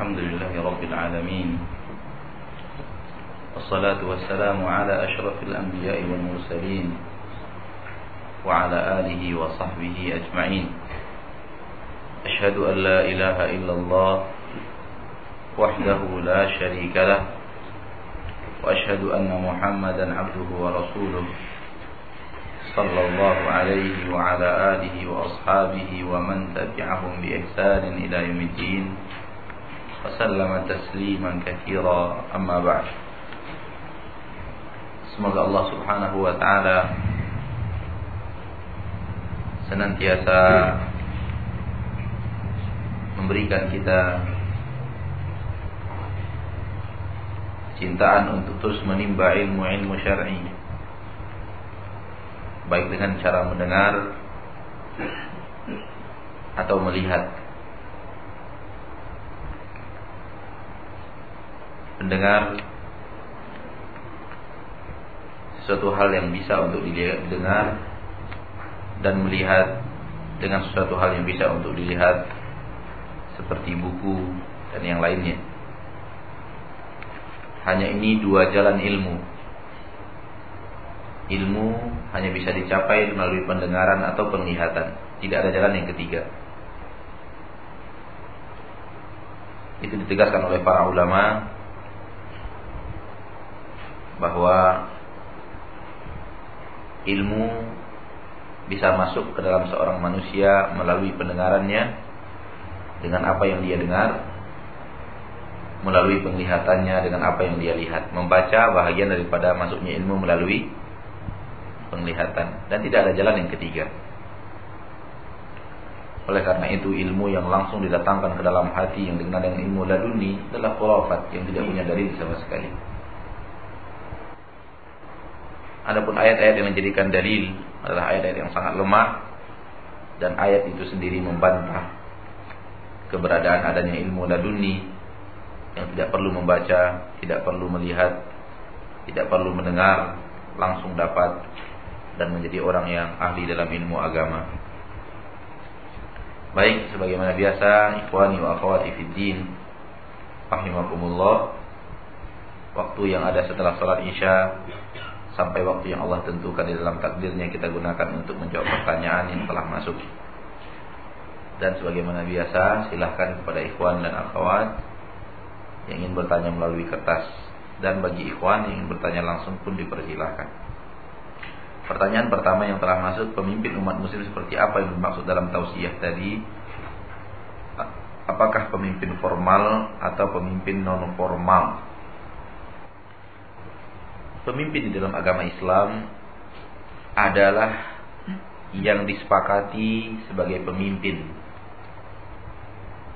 الحمد لله رب العالمين والصلاة والسلام على أشرف الأنبياء والمرسلين وعلى آله وصحبه أجمعين. أشهد أن لا إله إلا الله وحده لا شريك له وأشهد أن محمدا عبده ورسوله صلى الله عليه وعلى آله وأصحابه ومن تبعهم بإحسان إلى يوم الدين. وسلم تسليما كثيرا أما بعد Semoga Allah subhanahu wa ta'ala Senantiasa Memberikan kita Cintaan untuk terus menimba ilmu-ilmu syar'i Baik dengan cara mendengar Atau melihat Mendengar sesuatu hal yang bisa untuk didengar dan melihat dengan sesuatu hal yang bisa untuk dilihat seperti buku dan yang lainnya. Hanya ini dua jalan ilmu. Ilmu hanya bisa dicapai melalui pendengaran atau penglihatan. Tidak ada jalan yang ketiga. Itu ditegaskan oleh para ulama bahwa ilmu bisa masuk ke dalam seorang manusia melalui pendengarannya dengan apa yang dia dengar melalui penglihatannya dengan apa yang dia lihat membaca bahagian daripada masuknya ilmu melalui penglihatan. Dan tidak ada jalan yang ketiga. Oleh karena itu ilmu yang langsung didatangkan ke dalam hati yang dikenal dengan ilmu laduni adalah khurafat yang tidak punya dalil sama sekali Adapun ayat-ayat yang menjadikan dalil adalah ayat-ayat yang sangat lemah dan ayat itu sendiri membantah keberadaan adanya ilmu laduni yang tidak perlu membaca, tidak perlu melihat, tidak perlu mendengar, langsung dapat dan menjadi orang yang ahli dalam ilmu agama. Baik, sebagaimana biasa, ikhwani wa akhwati fid rahimakumullah. Waktu yang ada setelah salat Isya sampai waktu yang Allah tentukan di dalam takdirnya kita gunakan untuk menjawab pertanyaan yang telah masuk. Dan sebagaimana biasa, silahkan kepada ikhwan dan akhwat yang ingin bertanya melalui kertas dan bagi ikhwan yang ingin bertanya langsung pun dipersilahkan. Pertanyaan pertama yang telah masuk, pemimpin umat muslim seperti apa yang dimaksud dalam tausiah tadi? Apakah pemimpin formal atau pemimpin non formal? Pemimpin di dalam agama Islam adalah yang disepakati sebagai pemimpin.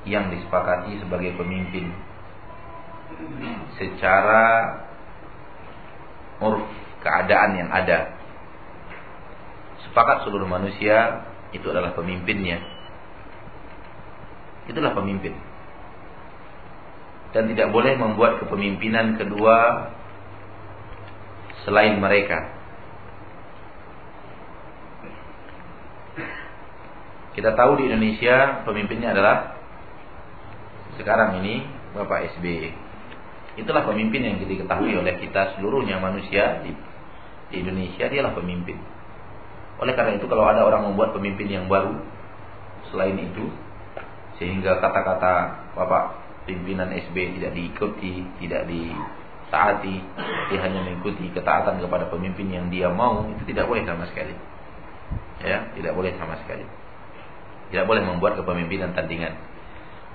Yang disepakati sebagai pemimpin. Secara urf keadaan yang ada. Sepakat seluruh manusia itu adalah pemimpinnya. Itulah pemimpin. Dan tidak boleh membuat kepemimpinan kedua selain mereka. Kita tahu di Indonesia pemimpinnya adalah sekarang ini Bapak SBY. Itulah pemimpin yang diketahui oleh kita seluruhnya manusia di, di Indonesia dialah pemimpin. Oleh karena itu kalau ada orang membuat pemimpin yang baru selain itu sehingga kata-kata Bapak pimpinan SB tidak diikuti, tidak di taati, dia hanya mengikuti ketaatan kepada pemimpin yang dia mau, itu tidak boleh sama sekali. Ya, tidak boleh sama sekali. Tidak boleh membuat kepemimpinan tandingan.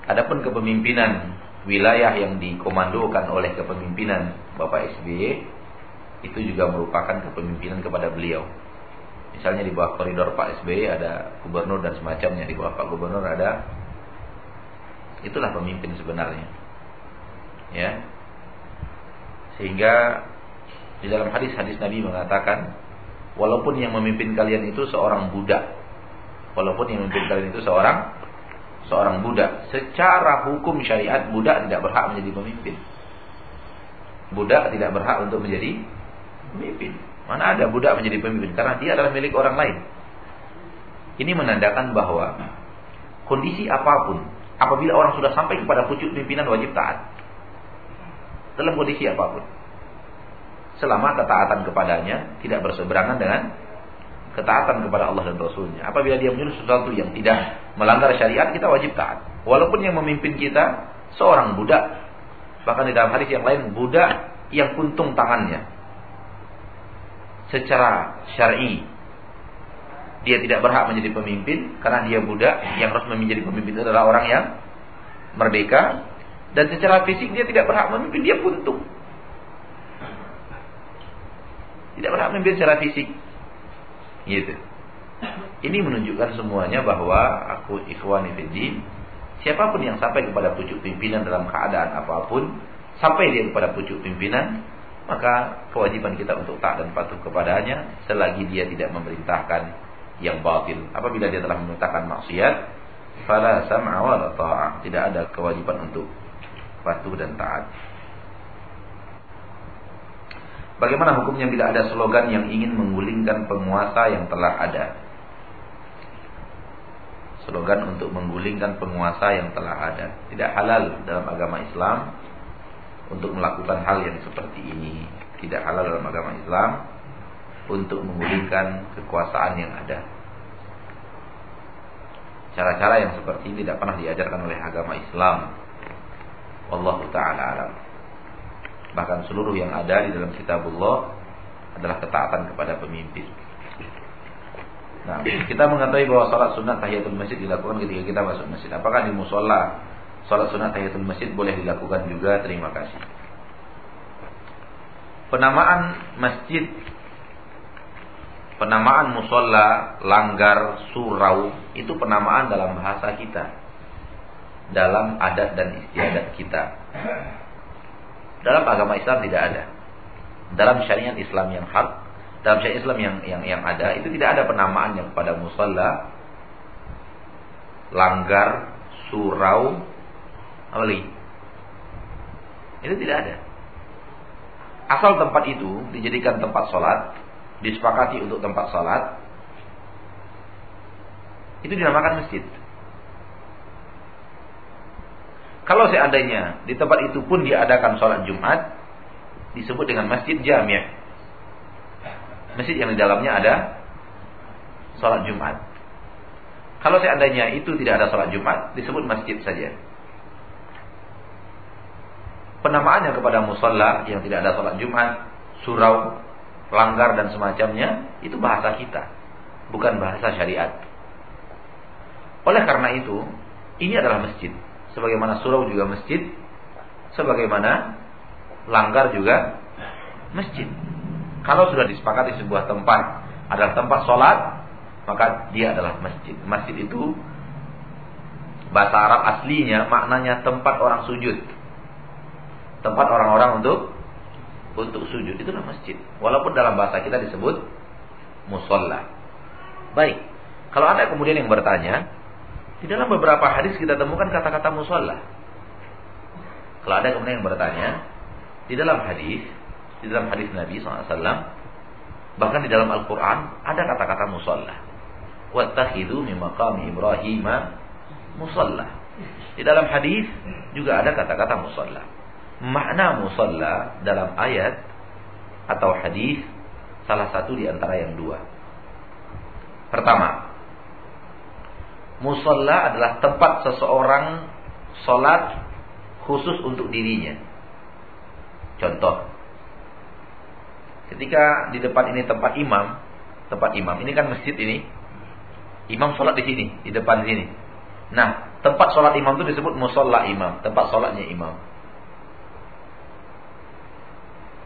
Adapun kepemimpinan wilayah yang dikomandokan oleh kepemimpinan Bapak SBY itu juga merupakan kepemimpinan kepada beliau. Misalnya di bawah koridor Pak SBY ada gubernur dan semacamnya di bawah Pak Gubernur ada itulah pemimpin sebenarnya. Ya, sehingga di dalam hadis-hadis Nabi mengatakan walaupun yang memimpin kalian itu seorang budak, walaupun yang memimpin kalian itu seorang seorang budak, secara hukum syariat budak tidak berhak menjadi pemimpin. Budak tidak berhak untuk menjadi pemimpin. Mana ada budak menjadi pemimpin karena dia adalah milik orang lain. Ini menandakan bahwa kondisi apa pun Apabila orang sudah sampai kepada pucuk pimpinan wajib taat. Dalam kondisi apa pun. Selama ketaatan kepadanya tidak berseberangan dengan ketaatan kepada Allah dan Rasulnya. Apabila dia menyuruh sesuatu yang tidak melanggar syariat, kita wajib taat. Walaupun yang memimpin kita seorang budak. Bahkan di dalam hadis yang lain, budak yang puntung tangannya. Secara syar'i dia tidak berhak menjadi pemimpin karena dia budak yang harus menjadi pemimpin itu adalah orang yang merdeka dan secara fisik dia tidak berhak memimpin dia puntung tidak berhak memimpin secara fisik Gitu. Ini menunjukkan semuanya bahwa aku ikhwani fiddin, siapa pun yang sampai kepada pucuk pimpinan dalam keadaan apa pun, sampai dia kepada pucuk pimpinan, maka kewajiban kita untuk taat dan patuh kepadanya selagi dia tidak memerintahkan yang batil. Apabila dia telah memerintahkan maksiat, fala sam'a wa. Tidak ada kewajiban untuk patuh dan taat. Bagaimana hukumnya bila ada slogan yang ingin menggulingkan penguasa yang telah ada? Slogan untuk menggulingkan penguasa yang telah ada. Tidak halal dalam agama Islam untuk melakukan hal yang seperti ini. Tidak halal dalam agama Islam untuk menggulingkan kekuasaan yang ada. Cara-cara yang seperti ini tidak pernah diajarkan oleh agama Islam. Wallahu taala alam. Bahkan seluruh yang ada di dalam kitabullah adalah ketaatan kepada pemimpin. Nah, kita mengetahui bahwa salat sunat tahiyatul masjid dilakukan ketika kita masuk masjid. Apakah di musola salat sunat tahiyatul masjid boleh dilakukan juga? Terima kasih. Penamaan masjid Penamaan musola, langgar, surau itu penamaan dalam bahasa kita. Dalam adat dan istiadat kita. Dalam agama Islam tidak ada. Dalam syariat Islam yang hak, dalam syariat Islam yang yang yang ada itu tidak ada penamaan yang pada musalla, langgar, surau, lagi? Itu tidak ada. Asal tempat itu dijadikan tempat sholat, disepakati untuk tempat sholat, itu dinamakan masjid. Kalau seandainya di tempat itu pun diadakan sholat Jumat, disebut dengan masjid jami' Masjid yang di dalamnya ada sholat Jumat. Kalau seandainya itu tidak ada sholat Jumat, disebut masjid saja. Penamaannya kepada musalla yang tidak ada sholat Jumat, surau, langgar dan semacamnya, itu bahasa kita. Bukan bahasa syariat. Oleh karena itu, ini adalah masjid sebagaimana surau juga masjid, sebagaimana langgar juga masjid. Kalau sudah disepakati sebuah tempat adalah tempat sholat, maka dia adalah masjid. Masjid itu bahasa Arab aslinya maknanya tempat orang sujud. Tempat orang-orang untuk untuk sujud itulah masjid. Walaupun dalam bahasa kita disebut musola. Baik. Kalau ada kemudian yang bertanya, di dalam beberapa hadis kita temukan kata-kata musola. Kalau ada kemudian yang bertanya, di dalam hadis, di dalam hadis Nabi SAW, bahkan di dalam Al-Quran ada kata-kata musola. Wattakhidu min maqami Ibrahim musola. Di dalam hadis juga ada kata-kata musola. Makna musola dalam ayat atau hadis salah satu di antara yang dua. Pertama, Musalla adalah tempat seseorang sholat khusus untuk dirinya. Contoh, ketika di depan ini tempat imam, tempat imam ini kan masjid ini, imam sholat di sini, di depan sini. Nah, tempat sholat imam itu disebut musalla imam, tempat sholatnya imam.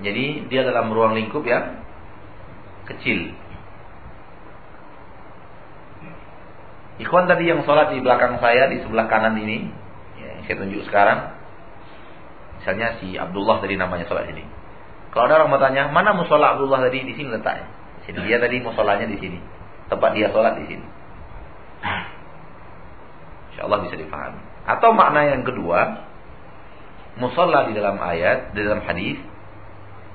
Jadi dia dalam ruang lingkup yang kecil. Ikhwan tadi yang sholat di belakang saya di sebelah kanan ini, ya, saya tunjuk sekarang, misalnya si Abdullah tadi namanya sholat ini. Kalau ada orang mau tanya, mana musola Abdullah tadi di sini letaknya? Sini dia tadi musolanya di sini, tempat dia sholat di sini. Insya Allah bisa dipahami. Atau makna yang kedua, musola di dalam ayat, di dalam hadis,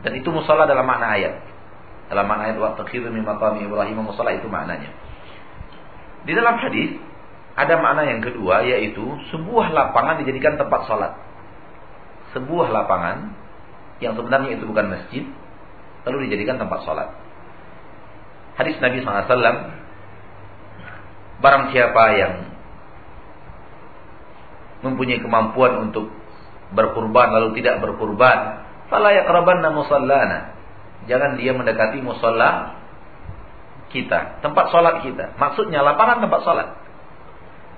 dan itu musola dalam makna ayat. Dalam makna ayat waktu khidu min maqami Ibrahim musola itu maknanya. Di dalam hadis ada makna yang kedua yaitu sebuah lapangan dijadikan tempat sholat. Sebuah lapangan yang sebenarnya itu bukan masjid lalu dijadikan tempat sholat. Hadis Nabi SAW Barang siapa yang mempunyai kemampuan untuk berkurban lalu tidak berkurban, fala yaqrabanna musallana. Jangan dia mendekati musalla kita, tempat sholat kita. Maksudnya lapangan tempat sholat.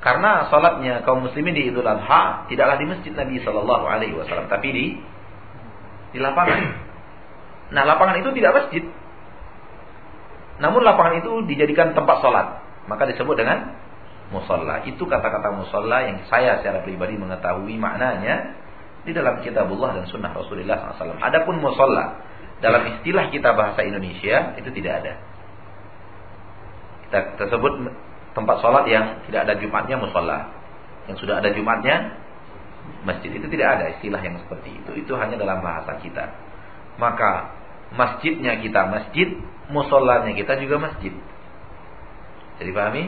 Karena sholatnya kaum muslimin di Idul Adha tidaklah di masjid Nabi Shallallahu Alaihi Wasallam, tapi di di lapangan. Nah, lapangan itu tidak masjid. Namun lapangan itu dijadikan tempat sholat, maka disebut dengan musola. Itu kata-kata musola yang saya secara pribadi mengetahui maknanya di dalam kitabullah dan sunnah Rasulullah SAW. Adapun musola dalam istilah kita bahasa Indonesia itu tidak ada. Tersebut tempat sholat yang tidak ada Jumatnya musola. Yang sudah ada Jumatnya masjid. Itu tidak ada istilah yang seperti itu. Itu hanya dalam bahasa kita. Maka masjidnya kita masjid, musolanya kita juga masjid. Jadi pahami?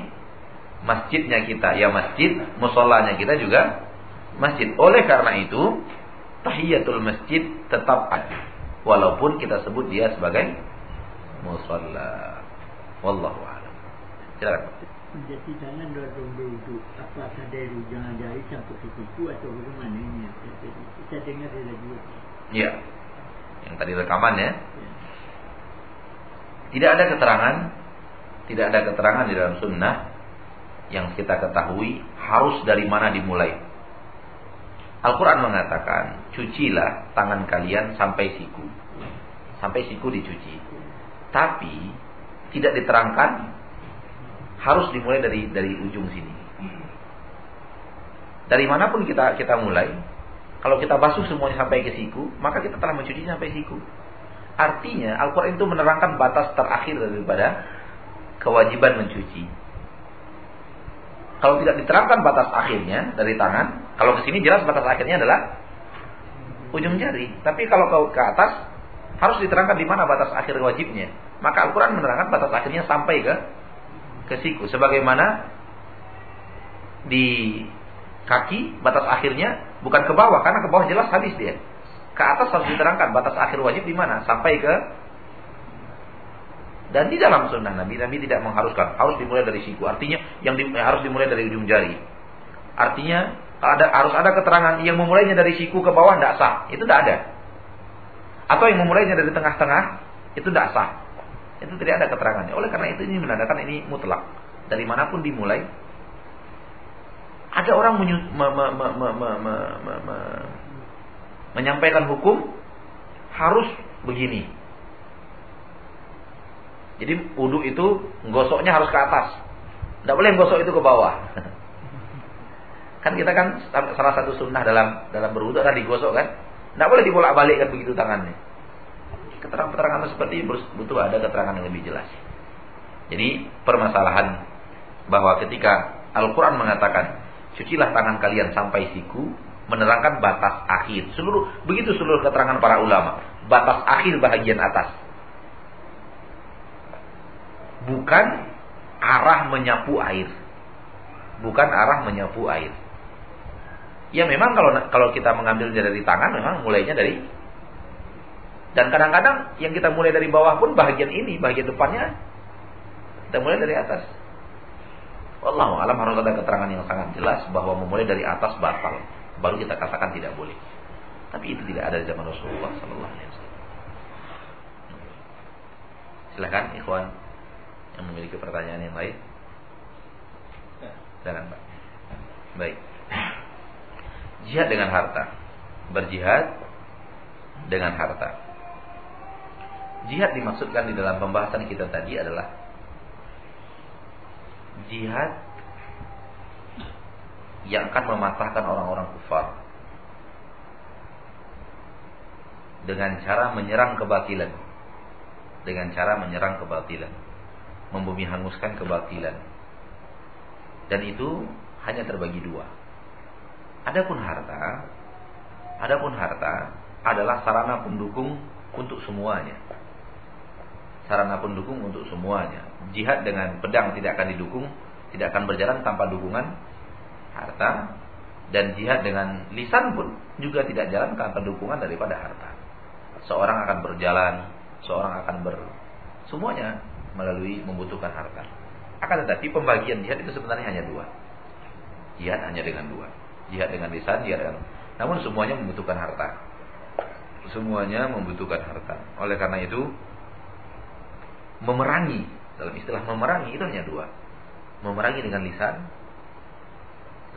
Masjidnya kita ya masjid, musolanya kita juga masjid. Oleh karena itu, tahiyatul masjid tetap ada. Walaupun kita sebut dia sebagai musolla. Wallahu a'lam. Silakan. Menjadi tangan dorong duduk Apakah dari jangan jari sampai ke Atau bagaimana ini Kita dengar dia lagi. Iya Yang tadi rekaman ya, ya. Tidak ada keterangan Tidak ada keterangan di dalam sunnah Yang kita ketahui Harus dari mana dimulai. Al-Quran mengatakan Cucilah tangan kalian sampai siku. Sampai siku dicuci. Tapi Tidak diterangkan harus dimulai dari dari ujung sini. Dari mana pun kita kita mulai, kalau kita basuh semuanya sampai ke siku, maka kita telah mencuci sampai siku. Artinya Al-Quran itu menerangkan batas terakhir daripada kewajiban mencuci. Kalau tidak diterangkan batas akhirnya dari tangan, kalau ke sini jelas batas akhirnya adalah ujung jari. Tapi kalau ke atas harus diterangkan di mana batas akhir wajibnya. Maka Al-Quran menerangkan batas akhirnya sampai ke ke siku. Sebagaimana di kaki batas akhirnya bukan ke bawah karena ke bawah jelas habis dia. Ke atas harus diterangkan batas akhir wajib di mana? Sampai ke dan di dalam sunnah Nabi Nabi tidak mengharuskan. Harus dimulai dari siku. Artinya yang di, harus dimulai dari ujung jari. Artinya ada harus ada keterangan yang memulainya dari siku ke bawah tidak sah. Itu tidak ada. Atau yang memulainya dari tengah-tengah itu tidak sah itu tidak ada keterangannya. Oleh karena itu ini menandakan ini mutlak. Dari mana pun dimulai, ada orang menyu, me, me, me, me, me, me, me, me, menyampaikan hukum harus begini. Jadi wudhu itu gosoknya harus ke atas. Tidak boleh gosok itu ke bawah. kan kita kan salah satu sunnah dalam dalam berwudhu adalah digosok kan. Tidak boleh dibolak-balik kan begitu tangannya keterangan-keterangan seperti ini butuh ada keterangan yang lebih jelas. Jadi permasalahan bahwa ketika Al-Quran mengatakan cucilah tangan kalian sampai siku menerangkan batas akhir. Seluruh begitu seluruh keterangan para ulama. Batas akhir bahagian atas. Bukan arah menyapu air. Bukan arah menyapu air. Ya memang kalau kalau kita mengambil dari tangan memang mulainya dari dan kadang-kadang yang kita mulai dari bawah pun bagian ini, bagian depannya kita mulai dari atas. Wallahu alam harus ada keterangan yang sangat jelas bahwa memulai dari atas batal. Baru kita katakan tidak boleh. Tapi itu tidak ada di zaman Rasulullah sallallahu alaihi wasallam. Silakan ikhwan yang memiliki pertanyaan yang lain. Silakan Pak. Baik. Jihad dengan harta. Berjihad dengan harta. Jihad dimaksudkan di dalam pembahasan kita tadi adalah jihad yang akan mematahkan orang-orang kufar. Dengan cara menyerang kebatilan. Dengan cara menyerang kebatilan. Membumi hanguskan kebatilan. Dan itu hanya terbagi dua. Adapun harta adapun harta adalah sarana pendukung untuk semuanya sarana pendukung untuk semuanya. Jihad dengan pedang tidak akan didukung, tidak akan berjalan tanpa dukungan harta dan jihad dengan lisan pun juga tidak jalan tanpa dukungan daripada harta. Seorang akan berjalan, seorang akan ber semuanya melalui membutuhkan harta. Akan tetapi pembagian jihad itu sebenarnya hanya dua. Jihad hanya dengan dua. Jihad dengan lisan, jihad dengan namun semuanya membutuhkan harta. Semuanya membutuhkan harta. Oleh karena itu memerangi dalam istilah memerangi itu hanya dua. Memerangi dengan lisan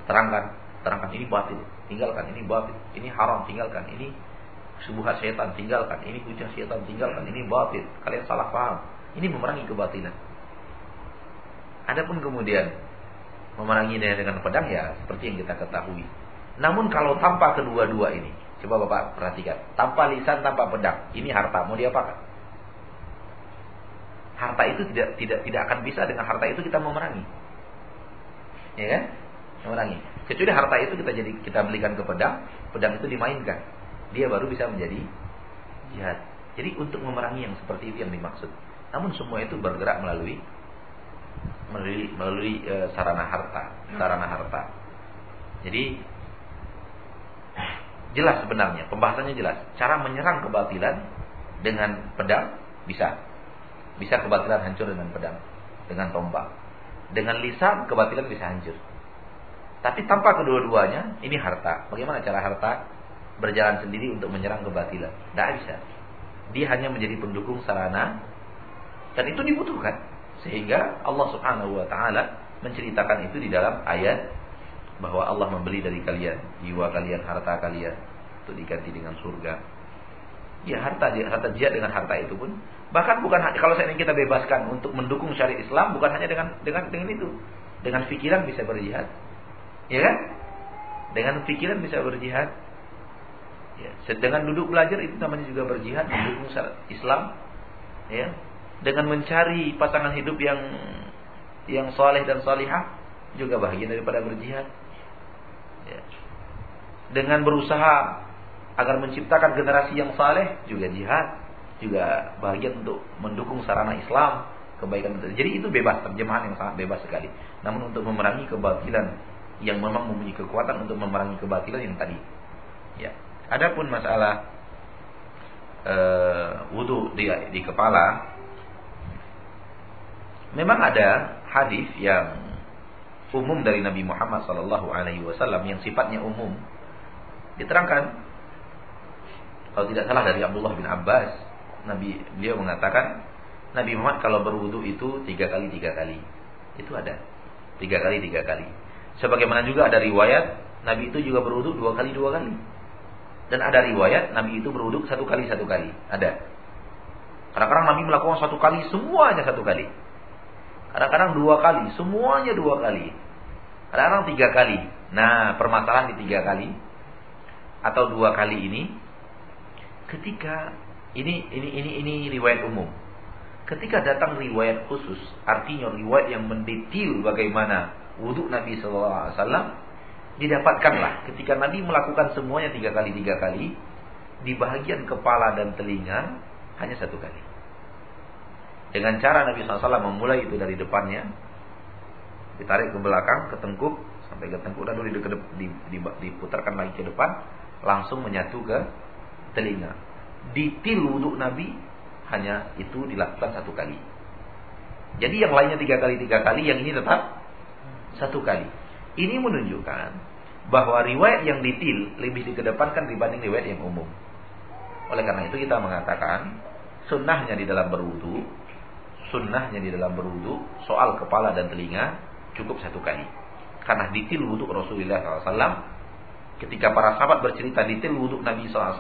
terangkan terangkan ini batil, tinggalkan ini batil, ini haram, tinggalkan ini subuhat setan, tinggalkan ini hujah setan, tinggalkan ini batil, kalian salah paham. Ini memerangi kebatilan. Adapun kemudian memerangi dengan pedang ya seperti yang kita ketahui. Namun kalau tanpa kedua-dua ini, coba Bapak perhatikan, tanpa lisan, tanpa pedang, ini harta mau diapakan? Harta itu tidak tidak tidak akan bisa dengan harta itu kita memerangi. Ya kan? Memerangi. Kecuali harta itu kita jadi kita belikan ke pedang, pedang itu dimainkan. Dia baru bisa menjadi jihad. Jadi untuk memerangi yang seperti itu yang dimaksud. Namun semua itu bergerak melalui melalui, melalui e, sarana harta, sarana harta. Jadi jelas sebenarnya, pembahasannya jelas. Cara menyerang kebatilan dengan pedang bisa. Bisa kebatilan hancur dengan pedang, dengan tombak. Dengan lisan kebatilan bisa hancur. Tapi tanpa kedua-duanya, ini harta. Bagaimana cara harta berjalan sendiri untuk menyerang kebatilan? Tidak bisa. Dia hanya menjadi pendukung sarana dan itu dibutuhkan. Sehingga Allah Subhanahu wa taala menceritakan itu di dalam ayat bahwa Allah membeli dari kalian jiwa kalian, harta kalian untuk diganti dengan surga. Ya harta harta jihad dengan harta itu pun bahkan bukan kalau saya ingin kita bebaskan untuk mendukung syariat Islam bukan hanya dengan dengan dengan itu. Dengan pikiran bisa berjihad, Ya kan? Dengan pikiran bisa berjihad. Ya, dengan duduk belajar itu namanya juga berjihad mendukung Islam. Ya. Dengan mencari pasangan hidup yang yang soleh dan solihah juga bahagian daripada berjihad. Ya. Dengan berusaha agar menciptakan generasi yang saleh juga jihad, juga bahagian untuk mendukung sarana Islam, kebaikan. Jadi itu bebas terjemahan yang sangat bebas sekali. Namun untuk memerangi kebatilan yang memang mempunyai kekuatan untuk memerangi kebatilan yang tadi. Ya. Adapun masalah uh, wudhu di, di kepala, memang ada hadis yang umum dari Nabi Muhammad Sallallahu Alaihi Wasallam yang sifatnya umum diterangkan kalau tidak salah dari Abdullah bin Abbas Nabi beliau mengatakan Nabi Muhammad kalau berwudu itu tiga kali tiga kali itu ada tiga kali tiga kali Sebagaimana juga ada riwayat Nabi itu juga beruduk dua kali dua kali. Dan ada riwayat Nabi itu beruduk satu kali satu kali. Ada. Kadang-kadang Nabi melakukan satu kali semuanya satu kali. Kadang-kadang dua kali semuanya dua kali. Kadang-kadang tiga kali. Nah permasalahan di tiga kali atau dua kali ini ketika ini ini ini ini riwayat umum. Ketika datang riwayat khusus, artinya riwayat yang mendetil bagaimana wudhu Nabi SAW didapatkanlah ketika Nabi melakukan semuanya tiga kali tiga kali di bagian kepala dan telinga hanya satu kali. Dengan cara Nabi SAW memulai itu dari depannya, ditarik ke belakang, ke tengkuk, sampai ke tengkuk dan diputarkan lagi ke depan, langsung menyatu ke telinga. Ditil wudhu Nabi hanya itu dilakukan satu kali. Jadi yang lainnya tiga kali tiga kali, yang ini tetap satu kali. Ini menunjukkan bahwa riwayat yang ditil lebih dikedepankan dibanding riwayat yang umum. Oleh karena itu kita mengatakan sunnahnya di dalam berwudu, sunnahnya di dalam berwudu soal kepala dan telinga cukup satu kali. Karena ditil wudhu Rasulullah SAW ketika para sahabat bercerita ditil wudhu Nabi SAW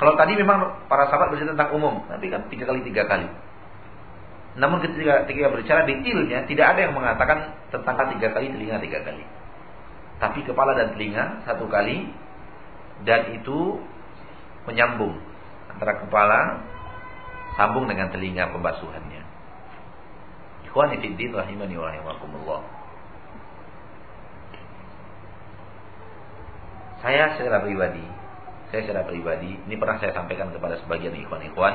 kalau tadi memang para sahabat bercerita tentang umum, tapi kan tiga kali tiga kali. Namun ketika, ketika berbicara detailnya tidak ada yang mengatakan tentang tiga kali telinga tiga kali. Tapi kepala dan telinga satu kali dan itu menyambung antara kepala sambung dengan telinga pembasuhannya. Ikhwani fiddin rahimani wa rahimakumullah. Saya secara pribadi, saya secara pribadi, ini pernah saya sampaikan kepada sebagian ikhwan-ikhwan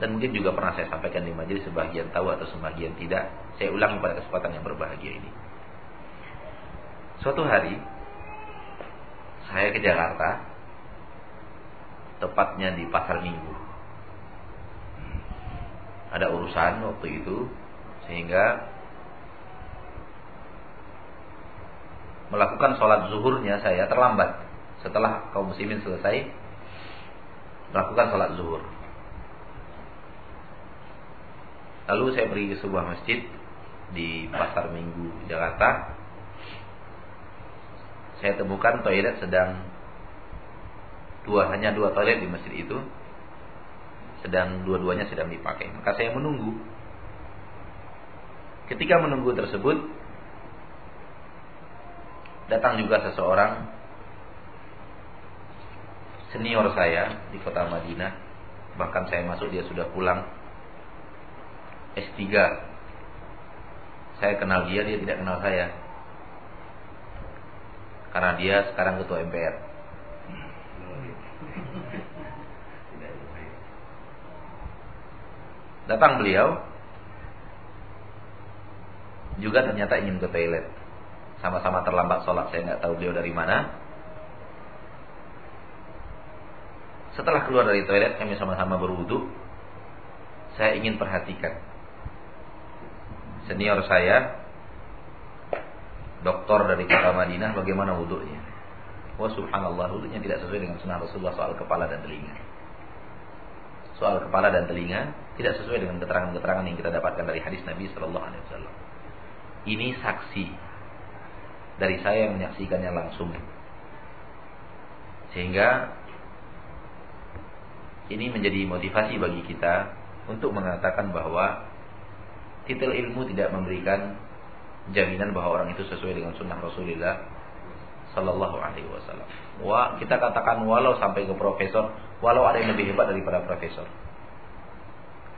dan mungkin juga pernah saya sampaikan di majelis sebagian tahu atau sebagian tidak. Saya ulangi pada kesempatan yang berbahagia ini. Suatu hari saya ke Jakarta, tepatnya di pasar Minggu. Ada urusan waktu itu sehingga melakukan sholat zuhurnya saya terlambat setelah kaum muslimin selesai melakukan sholat zuhur. Lalu saya pergi ke sebuah masjid di Pasar Minggu Jakarta. Saya temukan toilet sedang dua hanya dua toilet di masjid itu sedang dua-duanya sedang dipakai. Maka saya menunggu. Ketika menunggu tersebut datang juga seseorang senior saya di kota Madinah. Bahkan saya masuk dia sudah pulang. S3 saya kenal dia dia tidak kenal saya. Karena dia sekarang ketua MPR datang beliau. Juga ternyata ingin ke toilet. Sama-sama terlambat sholat saya nggak tahu beliau dari mana setelah keluar dari toilet kami sama-sama berwudu. Saya ingin perhatikan. Senior saya doktor dari kota Madinah bagaimana wudhunya wah subhanallah wudhunya tidak sesuai dengan sunnah Rasulullah soal kepala dan telinga. Soal kepala dan telinga tidak sesuai dengan keterangan-keterangan yang kita dapatkan dari hadis Nabi Shallallahu Alaihi Wasallam. Ini saksi dari saya yang menyaksikannya langsung. Sehingga ini menjadi motivasi bagi kita untuk mengatakan bahwa titel ilmu tidak memberikan jaminan bahwa orang itu sesuai dengan sunnah Rasulullah Sallallahu Alaihi Wasallam. Wah, kita katakan walau sampai ke profesor, walau ada yang lebih hebat daripada profesor.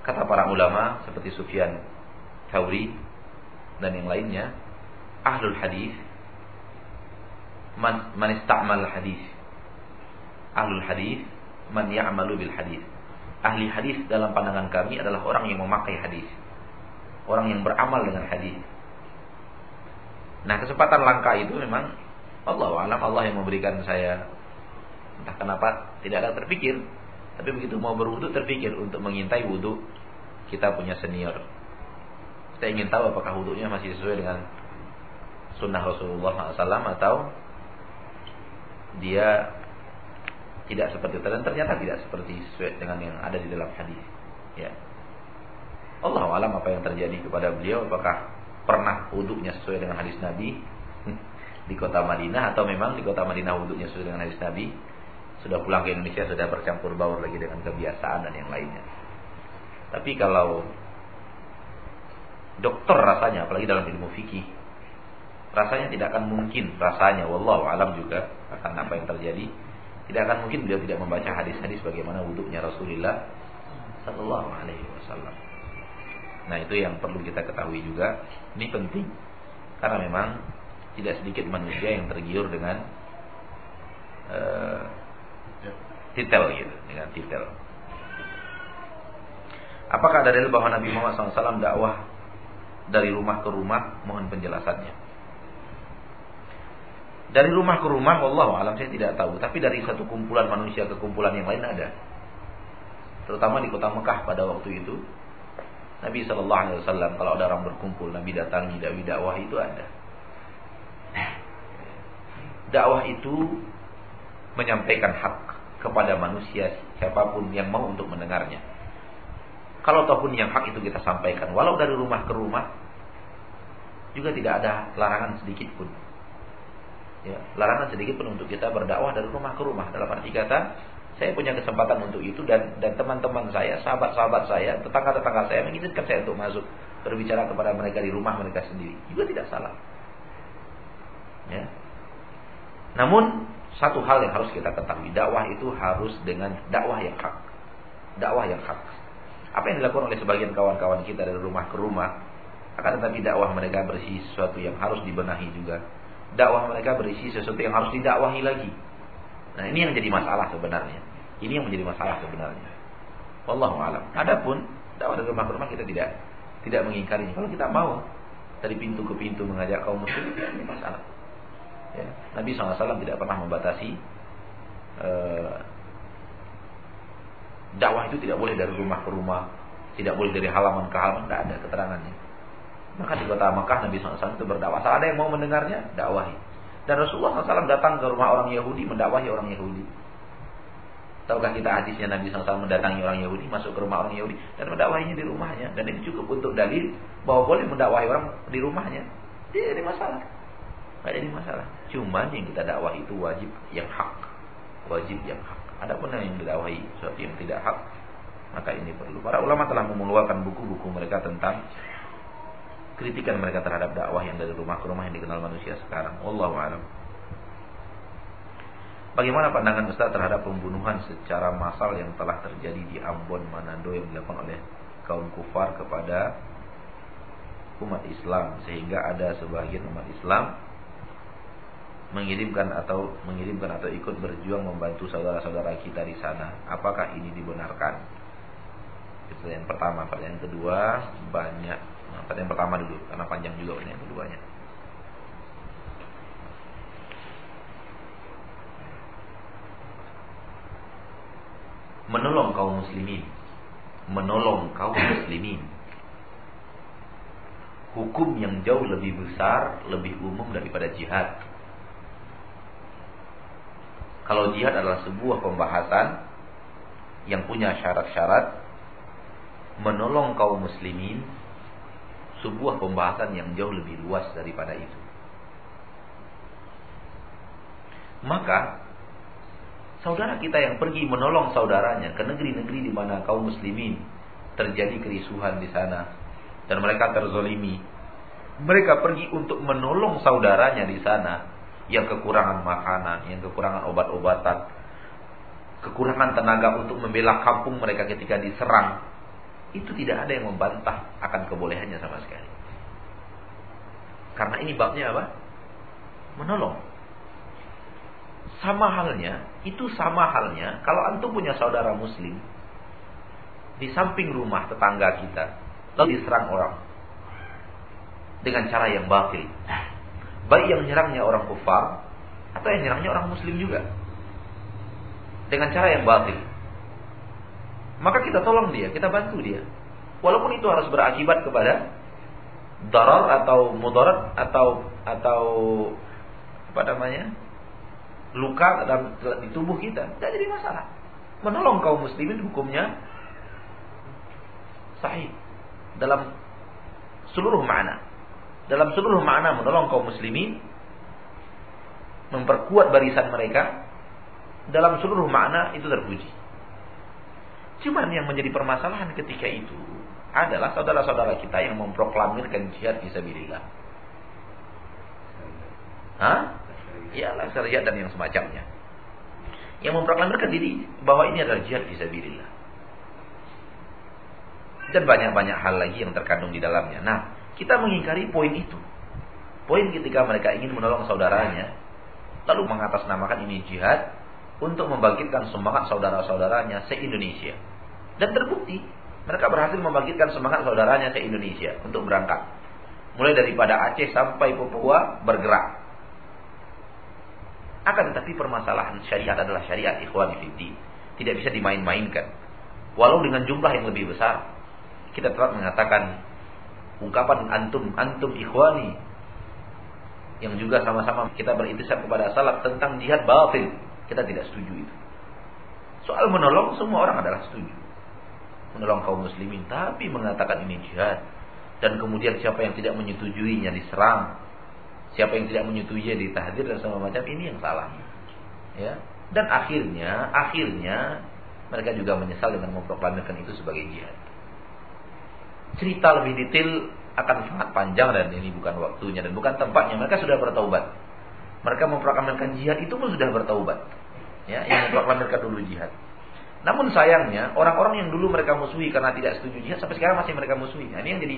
Kata para ulama seperti Sufyan Thauri dan yang lainnya, ahlul hadis man, man hadis. Ahlul hadis man ya'malu bil hadis. Ahli hadis dalam pandangan kami adalah orang yang memakai hadis orang yang beramal dengan hadis. Nah, kesempatan langka itu memang Allah alam Allah yang memberikan saya entah kenapa tidak ada terpikir. Tapi begitu mau berwudu terpikir untuk mengintai wudu kita punya senior. Kita ingin tahu apakah wudunya masih sesuai dengan sunnah Rasulullah SAW atau dia tidak seperti itu. Dan ternyata tidak seperti sesuai dengan yang ada di dalam hadis. Ya. Allah alam apa yang terjadi kepada beliau. Apakah pernah wuduknya sesuai dengan hadis Nabi? Di kota Madinah atau memang di kota Madinah wuduknya sesuai dengan hadis Nabi? Sudah pulang ke Indonesia sudah bercampur baur lagi dengan kebiasaan dan yang lainnya. Tapi kalau dokter rasanya apalagi dalam ilmu fikih rasanya tidak akan mungkin rasanya wallahu alam juga akan apa yang terjadi tidak akan mungkin beliau tidak membaca hadis-hadis bagaimana wuduknya Rasulullah sallallahu alaihi wasallam. Nah itu yang perlu kita ketahui juga. Ini penting Karena memang tidak sedikit manusia yang tergiur dengan uh, Titel gitu Dengan titel. Apakah ada dalil bahwa Nabi Muhammad SAW dakwah Dari rumah ke rumah? Mohon penjelasannya Dari rumah ke rumah Allah alam saya tidak tahu Tapi dari satu kumpulan manusia ke kumpulan yang lain ada Terutama di kota Mekah pada waktu itu Nabi Shallallahu Alaihi Wasallam kalau ada orang berkumpul, Nabi datangi, Nabi dakwah itu ada. Dakwah itu menyampaikan hak kepada manusia siapa pun yang mau untuk mendengarnya. Kalau ataupun yang hak itu kita sampaikan, walau dari rumah ke rumah, juga tidak ada larangan sedikit pun. Ya, larangan sedikit pun untuk kita berdakwah dari rumah ke rumah. Dalam arti kata, saya punya kesempatan untuk itu dan dan teman-teman saya, sahabat-sahabat saya, tetangga-tetangga saya mengizinkan saya untuk masuk berbicara kepada mereka di rumah mereka sendiri. Juga tidak salah. Ya. Namun satu hal yang harus kita ketahui, dakwah itu harus dengan dakwah yang hak. Dakwah yang hak. Apa yang dilakukan oleh sebagian kawan-kawan kita dari rumah ke rumah, akan tetapi dakwah mereka berisi sesuatu yang harus dibenahi juga. Dakwah mereka berisi sesuatu yang harus didakwahi lagi. Nah ini yang menjadi masalah sebenarnya. Ini yang menjadi masalah sebenarnya. Wallahu alam. Adapun dakwah dari rumah ke rumah kita tidak tidak mengingkarinya. Kalau kita mau dari pintu ke pintu mengajak kaum muslim ada masalah. Ya. Nabi SAW tidak pernah membatasi uh, dakwah itu tidak boleh dari rumah ke rumah, tidak boleh dari halaman ke halaman, tidak ada keterangannya. Maka di kota Mekah Nabi SAW itu berdakwah. Asal ada yang mau mendengarnya, dakwahi. Dan Rasulullah SAW datang ke rumah orang Yahudi, mendakwahi orang Yahudi. Tahukah kita hadisnya Nabi SAW mendatangi orang Yahudi, masuk ke rumah orang Yahudi dan mendakwahinya di rumahnya. Dan ini cukup untuk dalil bahwa boleh mendakwahi orang di rumahnya. Tidak ada masalah. Tidak ada masalah. Cuman yang kita dakwah itu wajib yang hak. Wajib yang hak. Adapun yang didakwahi sesuatu yang tidak hak, maka ini perlu. Para ulama telah mengeluarkan buku-buku mereka tentang kritikan mereka terhadap dakwah yang dari rumah ke rumah yang dikenal manusia sekarang. Wallahu a'lam. Bagaimana pandangan Ustaz terhadap pembunuhan secara massal yang telah terjadi di Ambon, Manado yang dilakukan oleh kaum kufar kepada umat Islam sehingga ada sebagian umat Islam mengirimkan atau mengirimkan atau ikut berjuang membantu saudara-saudara kita di sana. Apakah ini dibenarkan? Yang pertama. Pertanyaan kedua banyak. Nah, pertanyaan pertama dulu karena panjang juga pertanyaan keduanya. menolong kaum muslimin. Menolong kaum muslimin. Hukum yang jauh lebih besar lebih umum daripada jihad. Kalau jihad adalah sebuah pembahasan yang punya syarat-syarat menolong kaum muslimin sebuah pembahasan yang jauh lebih luas daripada itu maka saudara kita yang pergi menolong saudaranya ke negeri-negeri di mana kaum muslimin terjadi kerisuhan di sana dan mereka terzolimi. Mereka pergi untuk menolong saudaranya di sana yang kekurangan makanan, yang kekurangan obat-obatan, kekurangan tenaga untuk membela kampung mereka ketika diserang. Itu tidak ada yang membantah akan kebolehannya sama sekali. Karena ini babnya apa? Menolong. Sama halnya, itu sama halnya kalau antum punya saudara muslim di samping rumah tetangga kita, lalu diserang orang dengan cara yang batil. Baik yang menyerangnya orang kufar atau yang menyerangnya orang muslim juga. Dengan cara yang batil. Maka kita tolong dia, kita bantu dia. Walaupun itu harus berakibat kepada darar atau mudarat atau atau apa namanya? luka dalam di tubuh kita, tidak jadi masalah. Menolong kaum muslimin hukumnya sahih dalam seluruh makna. Dalam seluruh makna menolong kaum muslimin memperkuat barisan mereka dalam seluruh makna itu terpuji. Cuman yang menjadi permasalahan ketika itu adalah saudara-saudara kita yang memproklamirkan jihad fisabilillah. Hah? ialah syariat dan yang semacamnya. Yang memproklamirkan diri bahwa ini adalah jihad fisabilillah. Dan banyak-banyak hal lagi yang terkandung di dalamnya. Nah, kita mengingkari poin itu. Poin ketika mereka ingin menolong saudaranya, lalu mengatasnamakan ini jihad untuk membangkitkan semangat saudara-saudaranya se-Indonesia. Dan terbukti, mereka berhasil membangkitkan semangat saudaranya se-Indonesia untuk berangkat. Mulai daripada Aceh sampai Papua bergerak. Akan tetapi permasalahan syariat adalah syariat ikhwan fiddin. Tidak bisa dimain-mainkan. Walau dengan jumlah yang lebih besar. Kita tetap mengatakan ungkapan antum, antum ikhwani. Yang juga sama-sama kita berintisab kepada salaf tentang jihad batil. Kita tidak setuju itu. Soal menolong semua orang adalah setuju. Menolong kaum muslimin. Tapi mengatakan ini jihad. Dan kemudian siapa yang tidak menyetujuinya diserang Siapa yang tidak menyetujui ditahdir dan semua macam ini yang salah. Ya. Dan akhirnya, akhirnya mereka juga menyesal dengan memproklamirkan itu sebagai jihad. Cerita lebih detail akan sangat panjang dan ini bukan waktunya dan bukan tempatnya. Mereka sudah bertaubat. Mereka memproklamirkan jihad itu pun sudah bertaubat. Ya, yang memproklamirkan dulu jihad. Namun sayangnya orang-orang yang dulu mereka musuhi karena tidak setuju jihad sampai sekarang masih mereka musuhi. Nah, ini yang jadi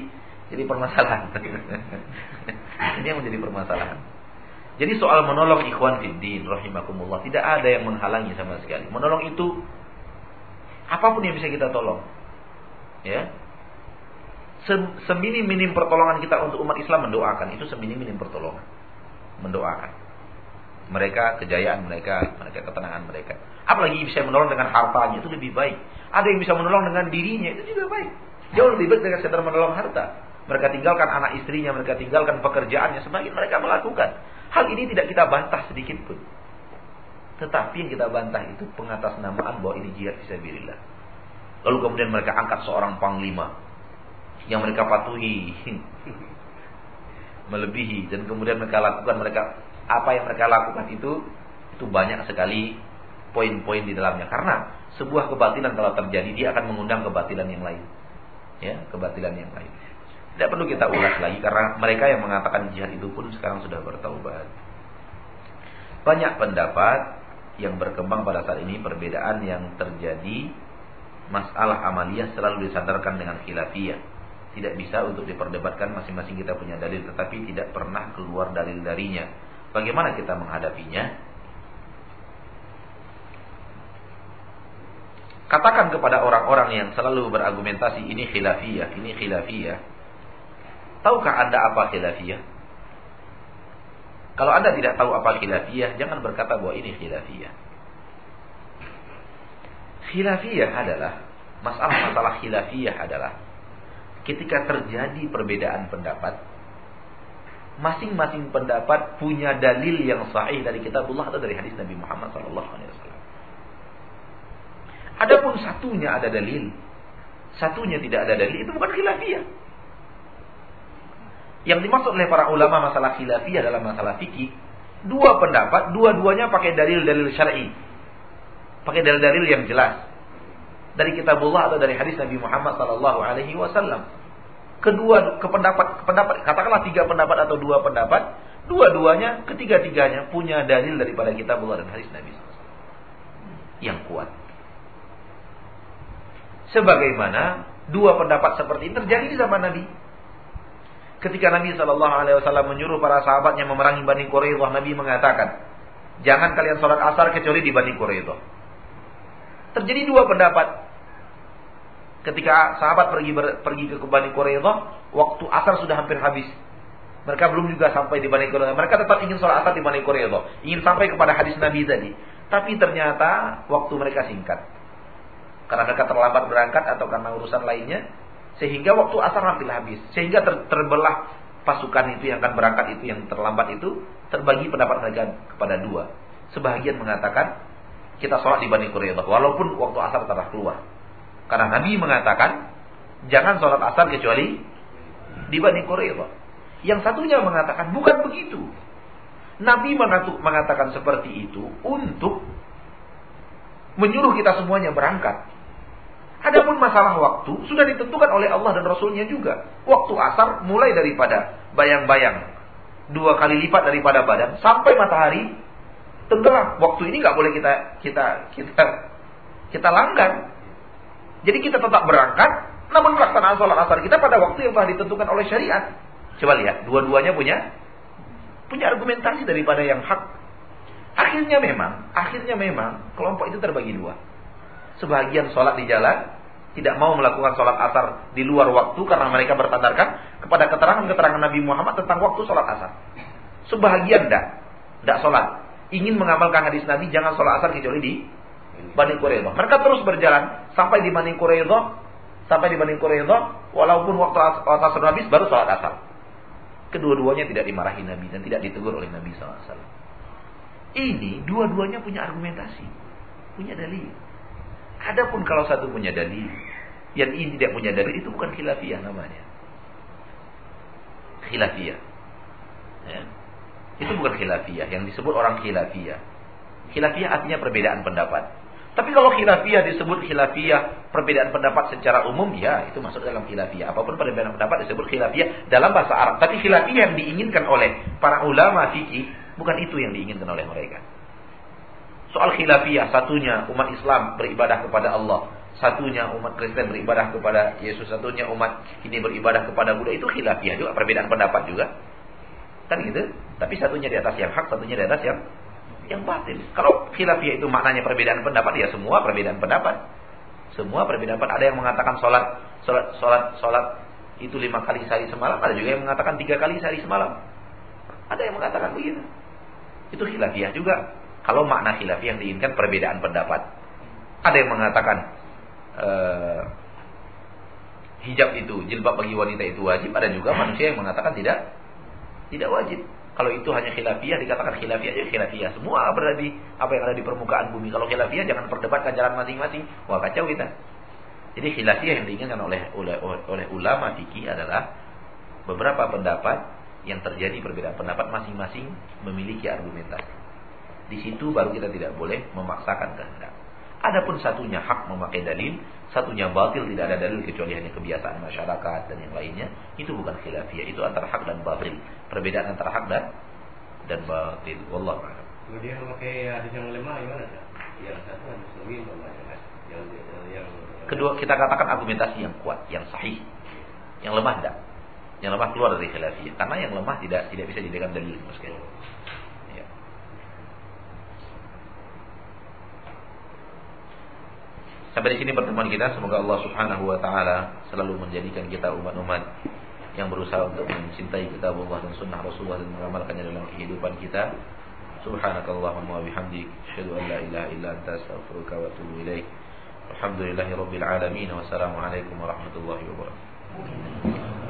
jadi permasalahan. Ini yang menjadi permasalahan. Jadi soal menolong ikhwan fiddin rahimakumullah tidak ada yang menghalangi sama sekali. Menolong itu Apa pun yang bisa kita tolong. Ya. Seminim-minim pertolongan kita untuk umat Islam mendoakan. Itu seminim-minim pertolongan. Mendoakan. Mereka, kejayaan mereka, mereka ketenangan mereka. Apalagi bisa menolong dengan hartanya, itu lebih baik. Ada yang bisa menolong dengan dirinya, itu juga baik. Jauh lebih baik dengan sekedar menolong harta. Mereka tinggalkan anak istrinya, mereka tinggalkan pekerjaannya, semakin mereka melakukan. Hal ini tidak kita bantah sedikit pun. Tetapi yang kita bantah itu pengatasnamaan bahwa ini jihad fisabilillah. Lalu kemudian mereka angkat seorang panglima yang mereka patuhi melebihi dan kemudian mereka lakukan mereka apa yang mereka lakukan itu itu banyak sekali poin-poin di dalamnya karena sebuah kebatilan kalau terjadi dia akan mengundang kebatilan yang lain ya kebatilan yang lain tidak perlu kita ulas lagi karena mereka yang mengatakan jihad itu pun sekarang sudah bertaubat banyak pendapat yang berkembang pada saat ini perbedaan yang terjadi masalah amaliyah selalu disandarkan dengan khilafiyah. Tidak bisa untuk diperdebatkan masing-masing kita punya dalil tetapi tidak pernah keluar dalil darinya. Bagaimana kita menghadapinya? Katakan kepada orang-orang yang selalu berargumentasi ini khilafiyah, ini khilafiyah. Tahukah Anda apa khilafiyah? Kalau Anda tidak tahu apa khilafiyah, jangan berkata bahwa ini khilafiyah. Khilafiyah adalah masalah-masalah khilafiyah adalah ketika terjadi perbedaan pendapat masing-masing pendapat punya dalil yang sahih dari kitabullah atau dari hadis Nabi Muhammad SAW. Adapun satunya ada dalil, satunya tidak ada dalil itu bukan khilafiyah. Yang dimaksud oleh para ulama masalah khilafiyah dalam masalah fikih, dua pendapat, dua-duanya pakai dalil-dalil syar'i pakai dalil-dalil yang jelas dari kitabullah atau dari hadis Nabi Muhammad sallallahu alaihi wasallam. Kedua kependapat pendapat katakanlah tiga pendapat atau dua pendapat, dua-duanya ketiga-tiganya punya dalil daripada kitabullah dan hadis Nabi yang kuat. Sebagaimana dua pendapat seperti ini terjadi di zaman Nabi. Ketika Nabi Shallallahu Alaihi Wasallam menyuruh para sahabatnya memerangi Bani Quraidah, Nabi mengatakan, jangan kalian sholat asar kecuali di Bani Quraidah. Terjadi dua pendapat. Ketika sahabat pergi ber, pergi ke Bani Quraidah, waktu asar sudah hampir habis. Mereka belum juga sampai di Bani Quraidah. Mereka tetap ingin sholat asar di Bani Quraidah. Ingin sampai kepada hadis Nabi tadi. Tapi ternyata waktu mereka singkat. Karena mereka terlambat berangkat atau karena urusan lainnya. Sehingga waktu asar hampir habis. Sehingga ter, terbelah pasukan itu yang akan berangkat itu yang terlambat itu terbagi pendapat mereka kepada dua. Sebahagian mengatakan kita sholat di Bani Quraidah walaupun waktu asar telah keluar. Karena Nabi mengatakan jangan sholat asar kecuali di Bani Quraidah. Yang satunya mengatakan bukan begitu. Nabi mengatakan seperti itu untuk menyuruh kita semuanya berangkat. Adapun masalah waktu sudah ditentukan oleh Allah dan Rasulnya juga. Waktu asar mulai daripada bayang-bayang dua kali lipat daripada badan sampai matahari tenggelam. Waktu ini nggak boleh kita kita kita kita langgar. Jadi kita tetap berangkat, namun pelaksanaan sholat asar kita pada waktu yang telah ditentukan oleh syariat. Coba lihat, dua-duanya punya punya argumentasi daripada yang hak. Akhirnya memang, akhirnya memang kelompok itu terbagi dua. Sebagian sholat di jalan, tidak mau melakukan sholat asar di luar waktu karena mereka bertandarkan kepada keterangan-keterangan Nabi Muhammad tentang waktu sholat asar. Sebagian tidak, tidak sholat ingin mengamalkan hadis Nabi jangan sholat asar kecuali di Bani Quraidah. Mereka terus berjalan sampai di Bani Quraidah, sampai di Bani Quraidah, walaupun waktu asar habis baru sholat asar. Kedua-duanya tidak dimarahi Nabi dan tidak ditegur oleh Nabi SAW. Ini dua-duanya punya argumentasi, punya dalil. Adapun kalau satu punya dalil, yang ini tidak punya dalil itu bukan khilafiyah namanya. Khilafiyah. Ya. Itu bukan khilafiyah. Yang disebut orang khilafiyah. Khilafiyah artinya perbedaan pendapat. Tapi kalau khilafiyah disebut khilafiyah perbedaan pendapat secara umum, ya itu masuk dalam khilafiyah. Apa pun perbedaan pendapat disebut khilafiyah dalam bahasa Arab. Tapi khilafiyah yang diinginkan oleh para ulama fikih bukan itu yang diinginkan oleh mereka. Soal khilafiyah, satunya umat Islam beribadah kepada Allah, satunya umat Kristen beribadah kepada Yesus, satunya umat ini beribadah kepada Buddha, itu khilafiyah juga, perbedaan pendapat juga. Kan gitu. Tapi satunya di atas yang hak, satunya di atas yang yang batil. Kalau khilafiyah itu maknanya perbedaan pendapat, ya semua perbedaan pendapat. Semua berbeda pendapat. Ada yang mengatakan sholat, sholat, sholat, sholat itu lima kali sehari semalam. Ada juga yang mengatakan tiga kali sehari semalam. Ada yang mengatakan begitu. Itu khilafiyah juga. Kalau makna khilafiyah yang diinginkan perbedaan pendapat. Ada yang mengatakan uh, hijab itu, jilbab bagi wanita itu wajib. Ada juga manusia yang mengatakan tidak, tidak wajib. Kalau itu hanya khilafiyah dikatakan khilafiyah ya khilafiyah. Semua berada di apa yang ada di permukaan bumi. Kalau khilafiyah jangan perdebatkan jalan masing-masing. Wah kacau kita. Jadi khilafiyah yang diinginkan oleh oleh, oleh ulama fikih adalah beberapa pendapat yang terjadi perbedaan pendapat masing-masing memiliki argumentasi. Di situ baru kita tidak boleh memaksakan kehendak. Adapun satunya hak memakai dalil, satunya batil tidak ada dalil kecuali hanya kebiasaan masyarakat dan yang lainnya itu bukan khilafiyah itu antara hak dan batil. Perbedaan antara hak dan dan batil. Wallah a'lam. Kemudian memakai hadis yang lemah gimana yang satu hadis yang, yang kedua kita katakan argumentasi yang kuat yang sahih. Yang lemah tidak. Yang lemah keluar dari khilafiyah. Karena yang lemah tidak tidak bisa dijadikan dalil sekali Sampai di sini pertemuan kita. Semoga Allah Subhanahu wa taala selalu menjadikan kita umat-umat yang berusaha untuk mencintai kitab Allah dan sunnah Rasulullah dan mengamalkannya dalam kehidupan kita. Subhanakallahumma wa bihamdik asyhadu an la ilaha illa anta astaghfiruka wa atubu ilaik. Alhamdulillahirabbil alamin wassalamu alaikum warahmatullahi wabarakatuh.